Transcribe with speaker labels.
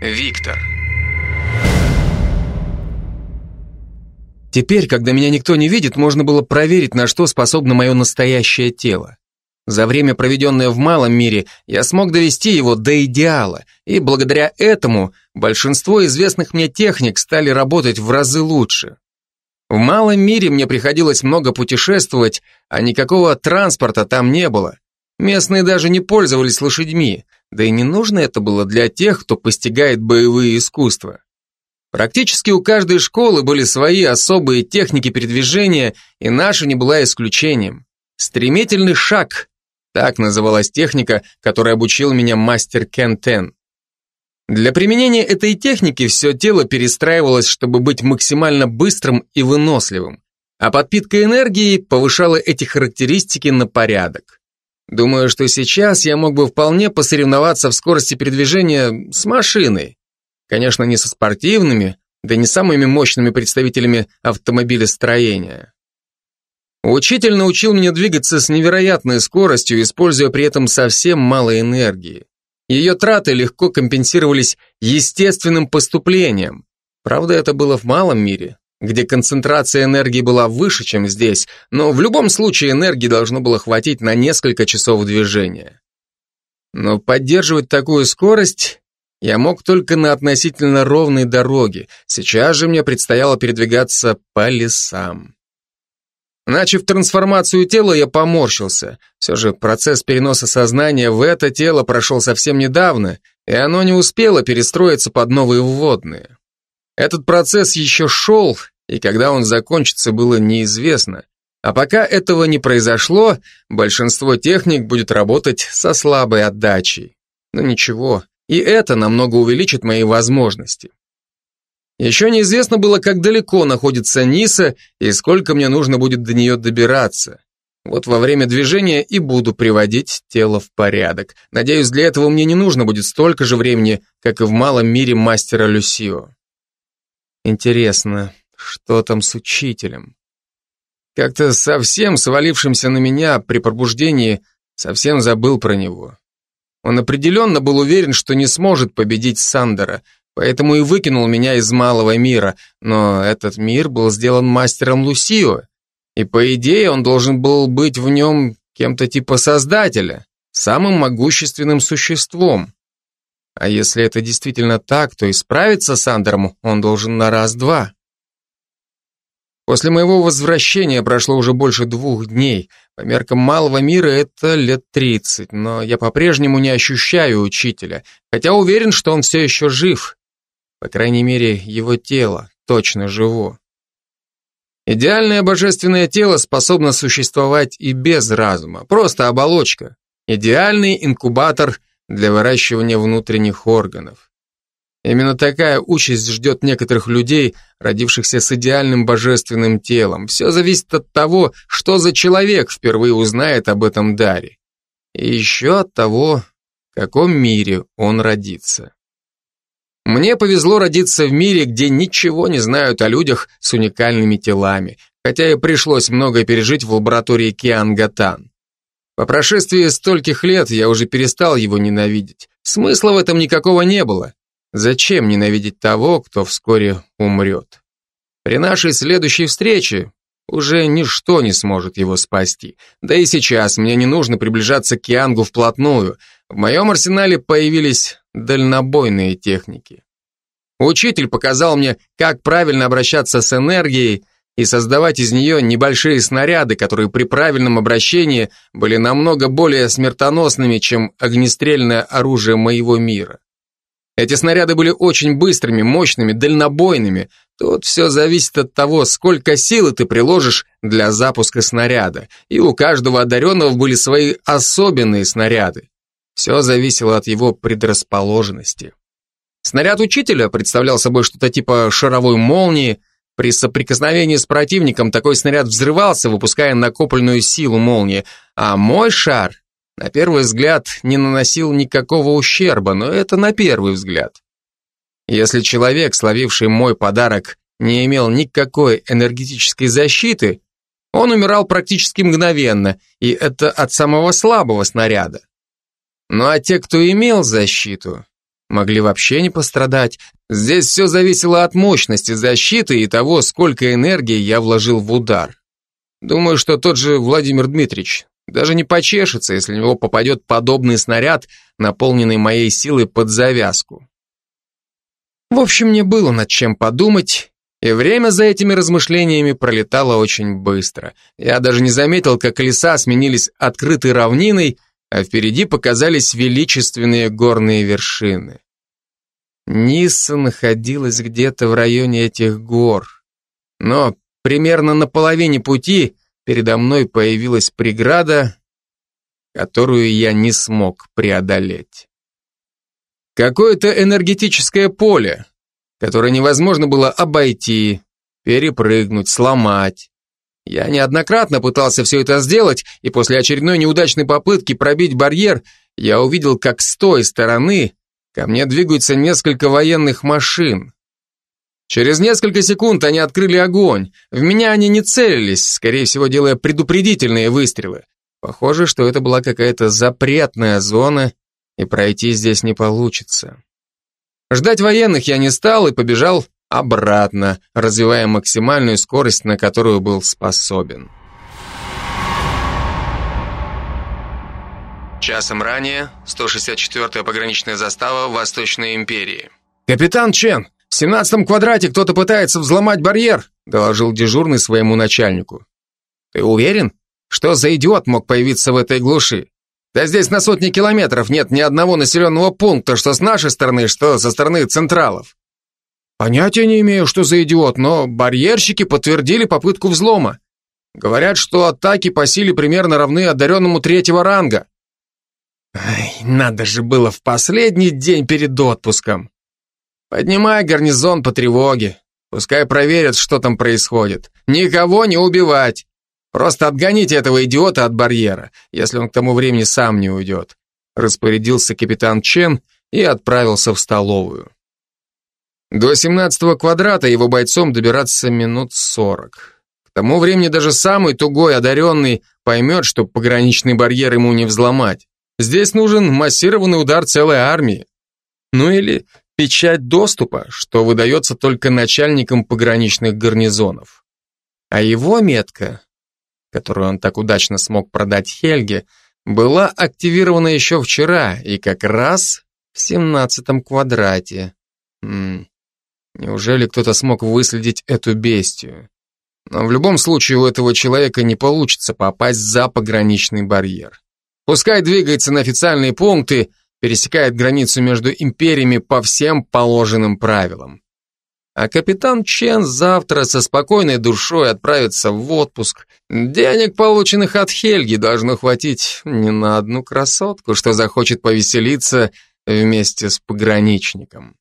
Speaker 1: Виктор.
Speaker 2: Теперь, когда меня никто не видит, можно было проверить, на что способно мое настоящее тело. За время, проведенное в малом мире, я смог довести его до идеала, и благодаря этому большинство известных мне техник стали работать в разы лучше. В малом мире мне приходилось много путешествовать, а никакого транспорта там не было. Местные даже не пользовались лошадьми, да и не нужно это было для тех, кто постигает боевые искусства. Практически у каждой школы были свои особые техники передвижения, и наша не была исключением. Стремительный шаг так называлась техника, которой обучил меня мастер Кентен. Для применения этой техники все тело перестраивалось, чтобы быть максимально быстрым и выносливым, а подпитка энергии повышала эти характеристики на порядок. Думаю, что сейчас я мог бы вполне посоревноваться в скорости передвижения с машиной. Конечно, не со спортивными, да не самыми мощными представителями автомобилестроения. Учитель научил меня двигаться с невероятной скоростью, используя при этом совсем мало энергии. Ее траты легко компенсировались естественным поступлением. Правда, это было в малом мире, где концентрация энергии была выше, чем здесь, но в любом случае энергии должно было хватить на несколько часов движения. Но поддерживать такую скорость я мог только на относительно ровной дороге, сейчас же мне предстояло передвигаться по лесам. Начав трансформацию тела, я поморщился. Все же процесс переноса сознания в это тело прошел совсем недавно, и оно не успело перестроиться под новые вводные. Этот процесс еще шел, и когда он закончится, было неизвестно. А пока этого не произошло, большинство техник будет работать со слабой отдачей. Но ничего, и это намного увеличит мои возможности. Еще неизвестно было, как далеко находится Ниса и сколько мне нужно будет до нее добираться. Вот во время движения и буду приводить тело в порядок. Надеюсь, для этого мне не нужно будет столько же времени, как и в малом мире мастера Люсио. Интересно, что там с учителем? Как-то совсем свалившимся на меня при пробуждении совсем забыл про него. Он определенно был уверен, что не сможет победить Сандера, Поэтому и выкинул меня из малого мира, но этот мир был сделан мастером Лусио, и по идее он должен был быть в нем кем-то типа создателя, самым могущественным существом. А если это действительно так, то исправиться с Андером он должен на раз-два. После моего возвращения прошло уже больше двух дней. По меркам малого мира это лет тридцать, но я по-прежнему не ощущаю учителя, хотя уверен, что он все еще жив. По крайней мере, его тело точно живо. Идеальное божественное тело способно существовать и без разума, просто оболочка. Идеальный инкубатор для выращивания внутренних органов. Именно такая участь ждет некоторых людей, родившихся с идеальным божественным телом. Все зависит от того, что за человек впервые узнает об этом даре. И еще от того, в каком мире он родится. Мне повезло родиться в мире, где ничего не знают о людях с уникальными телами, хотя и пришлось многое пережить в лаборатории Киангатан. По прошествии стольких лет я уже перестал его ненавидеть. Смысла в этом никакого не было. Зачем ненавидеть того, кто вскоре умрет? При нашей следующей встрече уже ничто не сможет его спасти. Да и сейчас мне не нужно приближаться к Киангу вплотную. В моем арсенале появились дальнобойные техники. Учитель показал мне, как правильно обращаться с энергией и создавать из нее небольшие снаряды, которые при правильном обращении были намного более смертоносными, чем огнестрельное оружие моего мира. Эти снаряды были очень быстрыми, мощными, дальнобойными. Тут все зависит от того, сколько силы ты приложишь для запуска снаряда. И у каждого одаренного были свои особенные снаряды. Все зависело от его предрасположенности. Снаряд учителя представлял собой что-то типа шаровой молнии. При соприкосновении с противником такой снаряд взрывался, выпуская накопленную силу молнии. А мой шар, на первый взгляд, не наносил никакого ущерба, но это на первый взгляд. Если человек, словивший мой подарок, не имел никакой энергетической защиты, он умирал практически мгновенно, и это от самого слабого снаряда. Ну а те, кто имел защиту, могли вообще не пострадать. Здесь все зависело от мощности защиты и того, сколько энергии я вложил в удар. Думаю, что тот же Владимир Дмитриевич даже не почешется, если в него попадет подобный снаряд, наполненный моей силой под завязку. В общем, мне было над чем подумать, и время за этими размышлениями пролетало очень быстро. Я даже не заметил, как леса сменились открытой равниной, а впереди показались величественные горные вершины. Нисса находилась где-то в районе этих гор. Но примерно на половине пути передо мной появилась преграда, которую я не смог преодолеть. Какое-то энергетическое поле, которое невозможно было обойти, перепрыгнуть, сломать. Я неоднократно пытался все это сделать, и после очередной неудачной попытки пробить барьер, я увидел, как с той стороны ко мне двигаются несколько военных машин. Через несколько секунд они открыли огонь. В меня они не целились, скорее всего, делая предупредительные выстрелы. Похоже, что это была какая-то запретная зона, и пройти здесь не получится. Ждать военных я не стал и побежал обратно, развивая максимальную скорость, на которую был способен. Часом ранее 164-я пограничная застава Восточной империи. «Капитан Чен, в 17 квадрате кто-то пытается взломать барьер», доложил дежурный своему начальнику. «Ты уверен? Что за идиот мог появиться в этой глуши? Да здесь на сотни километров нет ни одного населенного пункта, что с нашей стороны, что со стороны централов. Понятия не имею, что за идиот, но барьерщики подтвердили попытку взлома. Говорят, что атаки по силе примерно равны одаренному третьего ранга. Ай, надо же было в последний день перед отпуском. Поднимай гарнизон по тревоге. Пускай проверят, что там происходит. Никого не убивать. Просто отгоните этого идиота от барьера, если он к тому времени сам не уйдет. Распорядился капитан Чен и отправился в столовую. До 17 квадрата его бойцом добираться минут 40. К тому времени даже самый тугой одаренный поймет, что пограничный барьер ему не взломать. Здесь нужен массированный удар целой армии. Ну или печать доступа, что выдается только начальникам пограничных гарнизонов. А его метка которую он так удачно смог продать Хельге, была активирована еще вчера и как раз в семнадцатом квадрате. М -м, неужели кто-то смог выследить эту бестию? Но в любом случае у этого человека не получится попасть за пограничный барьер. Пускай двигается на официальные пункты, пересекает границу между империями по всем положенным правилам. А капитан Чен завтра со спокойной душой отправится в отпуск. Денег, полученных от Хельги, должно хватить не на одну красотку, что захочет повеселиться вместе с пограничником.